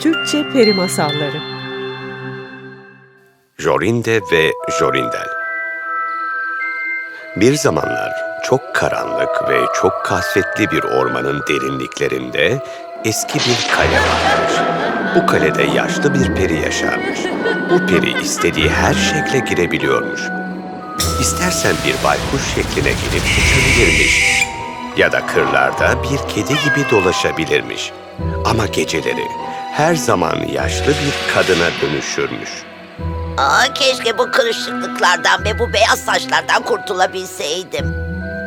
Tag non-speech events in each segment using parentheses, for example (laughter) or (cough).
Türkçe Peri Masalları Jorinde ve Jorindel Bir zamanlar çok karanlık ve çok kasvetli bir ormanın derinliklerinde eski bir kale varmış. Bu kalede yaşlı bir peri yaşarmış. Bu peri istediği her şekle girebiliyormuş. İstersen bir baykuş şekline girip uçabilirmiş. Ya da kırlarda bir kedi gibi dolaşabilirmiş. Ama geceleri her zaman yaşlı bir kadına dönüşürmüş. Aa, keşke bu kırışıklıklardan ve bu beyaz saçlardan kurtulabilseydim.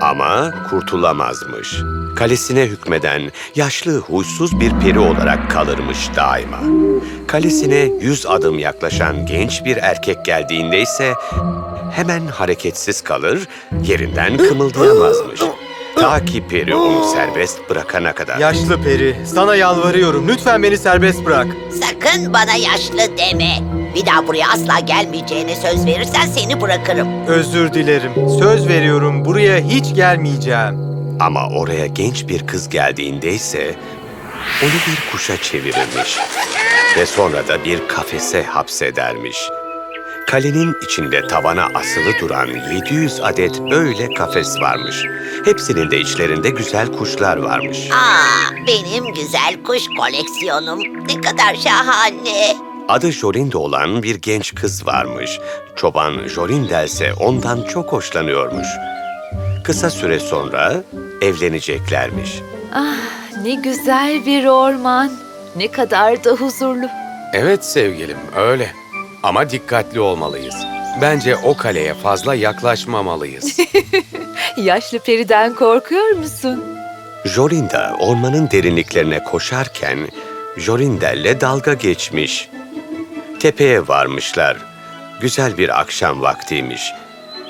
Ama kurtulamazmış. Kalesine hükmeden yaşlı huysuz bir peri olarak kalırmış daima. Kalesine yüz adım yaklaşan genç bir erkek geldiğinde ise hemen hareketsiz kalır, yerinden kımıldayamazmış. (gasps) (gasps) (gasps) Ta ki peri onu serbest bırakana kadar. Yaşlı peri, sana yalvarıyorum. Lütfen beni serbest bırak. Sakın bana yaşlı deme. Bir daha buraya asla gelmeyeceğine söz verirsen seni bırakırım. Özür dilerim. Söz veriyorum buraya hiç gelmeyeceğim. Ama oraya genç bir kız geldiğinde ise onu bir kuşa çevirirmiş ve sonra da bir kafese hapsedermiş. Kalenin içinde tavana asılı duran 700 adet öyle kafes varmış. Hepsinin de içlerinde güzel kuşlar varmış. Aa, benim güzel kuş koleksiyonum. Ne kadar şahane. Adı Jorinde olan bir genç kız varmış. Çoban Jorindel ise ondan çok hoşlanıyormuş. Kısa süre sonra evleneceklermiş. Ne güzel bir orman. Ne kadar da huzurlu. Evet sevgilim, öyle. Ama dikkatli olmalıyız. Bence o kaleye fazla yaklaşmamalıyız. (laughs) Yaşlı periden korkuyor musun? Jorinda ormanın derinliklerine koşarken Jorindel'le dalga geçmiş. Tepeye varmışlar. Güzel bir akşam vaktiymiş.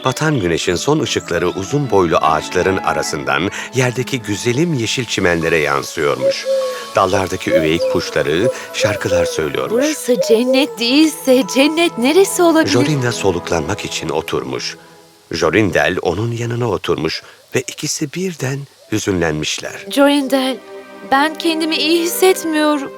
Batan güneşin son ışıkları uzun boylu ağaçların arasından yerdeki güzelim yeşil çimenlere yansıyormuş. Dallardaki üveyik kuşları şarkılar söylüyormuş. Burası cennet değilse cennet neresi olabilir? Jorinda soluklanmak için oturmuş. Jorindel onun yanına oturmuş ve ikisi birden hüzünlenmişler. Jorindel, ben kendimi iyi hissetmiyorum.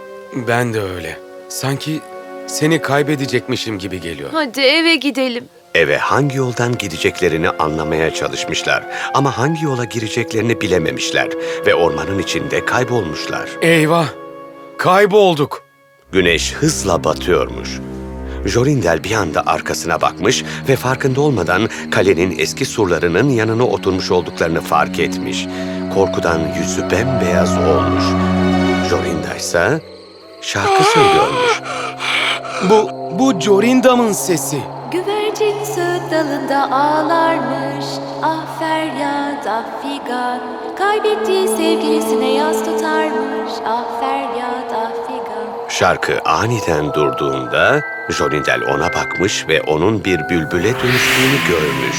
ben de öyle. Sanki seni kaybedecekmişim gibi geliyor. Hadi eve gidelim. Eve hangi yoldan gideceklerini anlamaya çalışmışlar ama hangi yola gireceklerini bilememişler ve ormanın içinde kaybolmuşlar. Eyvah! Kaybolduk. Güneş hızla batıyormuş. Jorindel bir anda arkasına bakmış ve farkında olmadan kalenin eski surlarının yanına oturmuş olduklarını fark etmiş. Korkudan yüzü bembeyaz olmuş. Jorinda ise şarkı söylüyormuş. Bu, bu Jorindam'ın sesi. Güvercin söğüt dalında ağlarmış. Ah feryat, ah figan. Kaybettiği sevgilisine yaz tutarmış. Ah feryat, ah figan. Şarkı aniden durduğunda Jorindel ona bakmış ve onun bir bülbüle dönüştüğünü görmüş.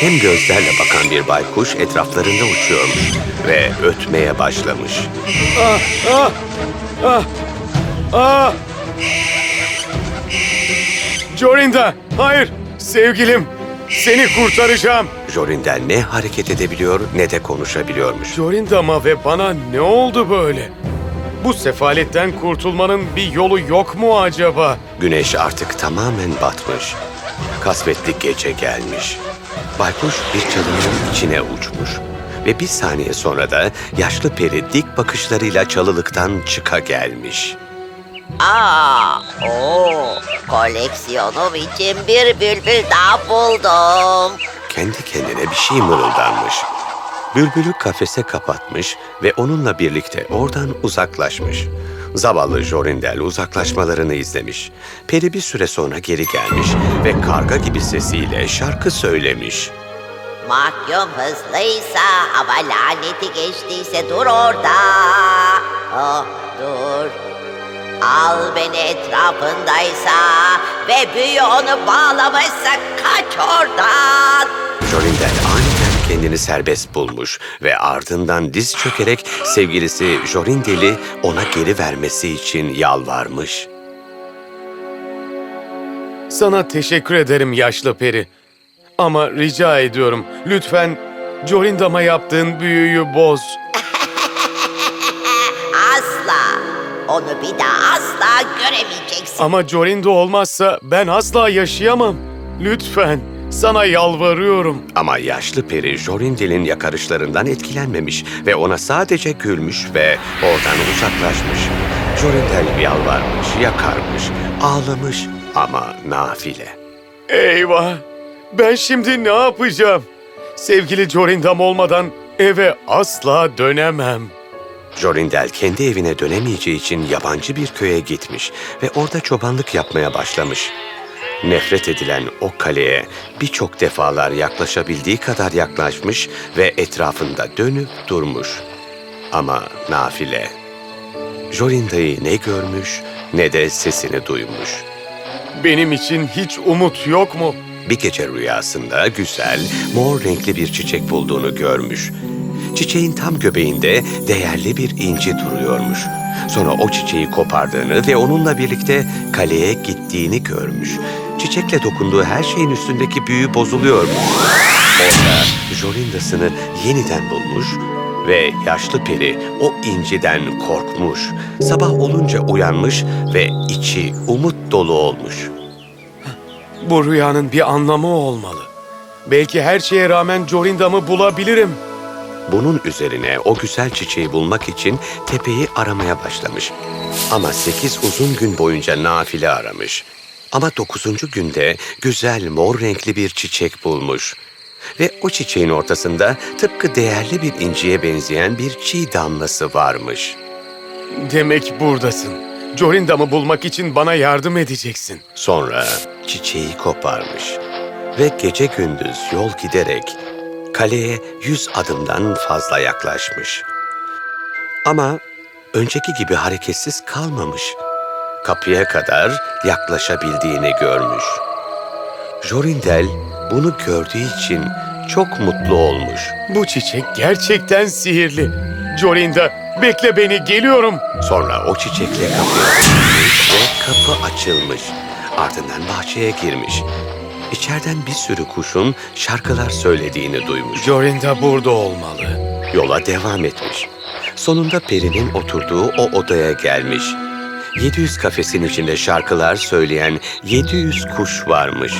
Kem gözlerle bakan bir baykuş etraflarında uçuyormuş ve ötmeye başlamış. Aa! Jorinda, hayır! Sevgilim, seni kurtaracağım. Jorindel ne hareket edebiliyor ne de konuşabiliyormuş. Jorindam'a ve bana ne oldu böyle? Bu sefaletten kurtulmanın bir yolu yok mu acaba? Güneş artık tamamen batmış. Kasvetli gece gelmiş. Baykuş bir çalının içine uçmuş. Ve bir saniye sonra da yaşlı peri dik bakışlarıyla çalılıktan çıka gelmiş. Aa, o koleksiyonum için bir bülbül daha buldum. kendi kendine bir şey mırıldanmış. Bülbülü kafese kapatmış ve onunla birlikte oradan uzaklaşmış. Zavallı Jorindel uzaklaşmalarını izlemiş. Peri bir süre sonra geri gelmiş ve karga gibi sesiyle şarkı söylemiş. Mahkum hızlıysa, hava laneti geçtiyse dur orada. Oh, dur. Al beni etrafındaysa ve büyü onu bağlamışsa kaç oradan. Jorindel aniden kendini serbest bulmuş ve ardından diz çökerek sevgilisi Jorindel'i ona geri vermesi için yalvarmış. Sana teşekkür ederim yaşlı peri. Ama rica ediyorum lütfen Jorindam'a yaptığın büyüyü boz. Onu bir daha asla göremeyeceksin. Ama Jorinda olmazsa ben asla yaşayamam. Lütfen, sana yalvarıyorum. Ama yaşlı peri Jorindel'in yakarışlarından etkilenmemiş ve ona sadece gülmüş ve oradan uzaklaşmış. Jorindel yalvarmış, yakarmış, ağlamış ama nafile. Eyvah! Ben şimdi ne yapacağım? Sevgili Jorindam olmadan eve asla dönemem. Jorindel kendi evine dönemeyeceği için yabancı bir köye gitmiş ve orada çobanlık yapmaya başlamış. Nefret edilen o kaleye birçok defalar yaklaşabildiği kadar yaklaşmış ve etrafında dönüp durmuş. Ama nafile. Jorinda'yı ne görmüş ne de sesini duymuş. Benim için hiç umut yok mu? Bir gece rüyasında güzel, mor renkli bir çiçek bulduğunu görmüş. Çiçeğin tam göbeğinde değerli bir inci duruyormuş. Sonra o çiçeği kopardığını ve onunla birlikte kaleye gittiğini görmüş. Çiçekle dokunduğu her şeyin üstündeki büyü bozuluyormuş. Orada Jorinda'sını yeniden bulmuş ve yaşlı peri o inciden korkmuş. Sabah olunca uyanmış ve içi umut dolu olmuş. Bu rüyanın bir anlamı olmalı. Belki her şeye rağmen Jorindam'ı bulabilirim. Bunun üzerine o güzel çiçeği bulmak için tepeyi aramaya başlamış. Ama sekiz uzun gün boyunca nafile aramış. Ama dokuzuncu günde güzel mor renkli bir çiçek bulmuş. Ve o çiçeğin ortasında tıpkı değerli bir inciye benzeyen bir çiğ damlası varmış. Demek buradasın. Jorindam'ı bulmak için bana yardım edeceksin. Sonra çiçeği koparmış ve gece gündüz yol giderek kaleye yüz adımdan fazla yaklaşmış. Ama önceki gibi hareketsiz kalmamış. Kapıya kadar yaklaşabildiğini görmüş. Jorindel bunu gördüğü için çok mutlu olmuş. Bu çiçek gerçekten sihirli. Jorinda, bekle beni, geliyorum. Sonra o çiçekle kapıya ve kapı açılmış. Ardından bahçeye girmiş. İçeriden bir sürü kuşun şarkılar söylediğini duymuş. Jorinda burada olmalı. Yola devam etmiş. Sonunda Peri'nin oturduğu o odaya gelmiş. 700 kafesin içinde şarkılar söyleyen 700 kuş varmış.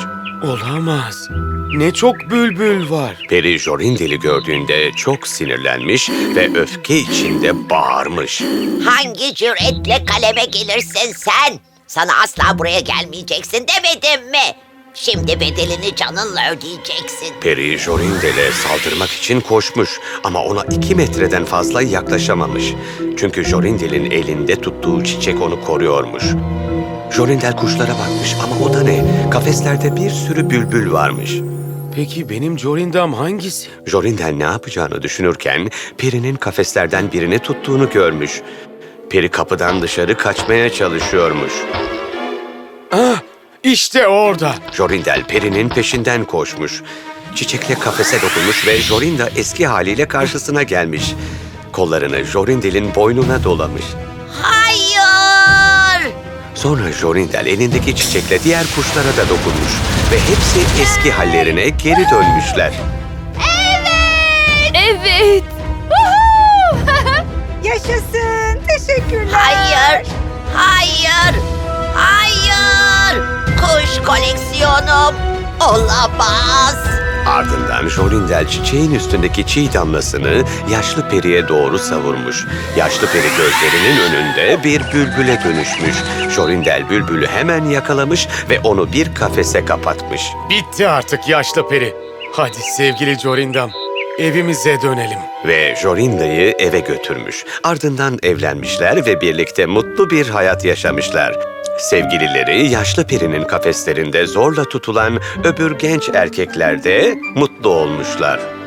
Olamaz. Ne çok bülbül var. Peri Jorindel'i gördüğünde çok sinirlenmiş ve öfke içinde bağırmış. Hangi cüretle kaleme gelirsin sen? Sana asla buraya gelmeyeceksin demedim mi? Şimdi bedelini canınla ödeyeceksin. Peri Jorindel'e saldırmak için koşmuş ama ona iki metreden fazla yaklaşamamış. Çünkü Jorindel'in elinde tuttuğu çiçek onu koruyormuş. Jorindel kuşlara bakmış ama o da ne? Kafeslerde bir sürü bülbül varmış. Peki benim Jorindam hangisi? Jorindel ne yapacağını düşünürken Peri'nin kafeslerden birini tuttuğunu görmüş. Peri kapıdan dışarı kaçmaya çalışıyormuş. Ah, işte orada. Jorindel Peri'nin peşinden koşmuş. Çiçekle kafese dokunmuş ve Jorinda eski haliyle karşısına gelmiş. Kollarını Jorindel'in boynuna dolamış. Hayır! Sonra Jorindel elindeki çiçekle diğer kuşlara da dokunmuş ve hepsi eski hallerine geri dönmüşler. Evet. (laughs) Yaşasın. Teşekkürler. Hayır! Hayır! Hayır! Kuş koleksiyonum olamaz. Ardından Jorindel çiçeğin üstündeki çiğ damlasını yaşlı periye doğru savurmuş. Yaşlı peri gözlerinin önünde bir bülbüle dönüşmüş. Jorindel bülbülü hemen yakalamış ve onu bir kafese kapatmış. Bitti artık yaşlı peri. Hadi sevgili Jorindam, evimize dönelim. Ve Jorinda'yı eve götürmüş. Ardından evlenmişler ve birlikte mutlu bir hayat yaşamışlar. Sevgilileri yaşlı perinin kafeslerinde zorla tutulan öbür genç erkekler de mutlu olmuşlar.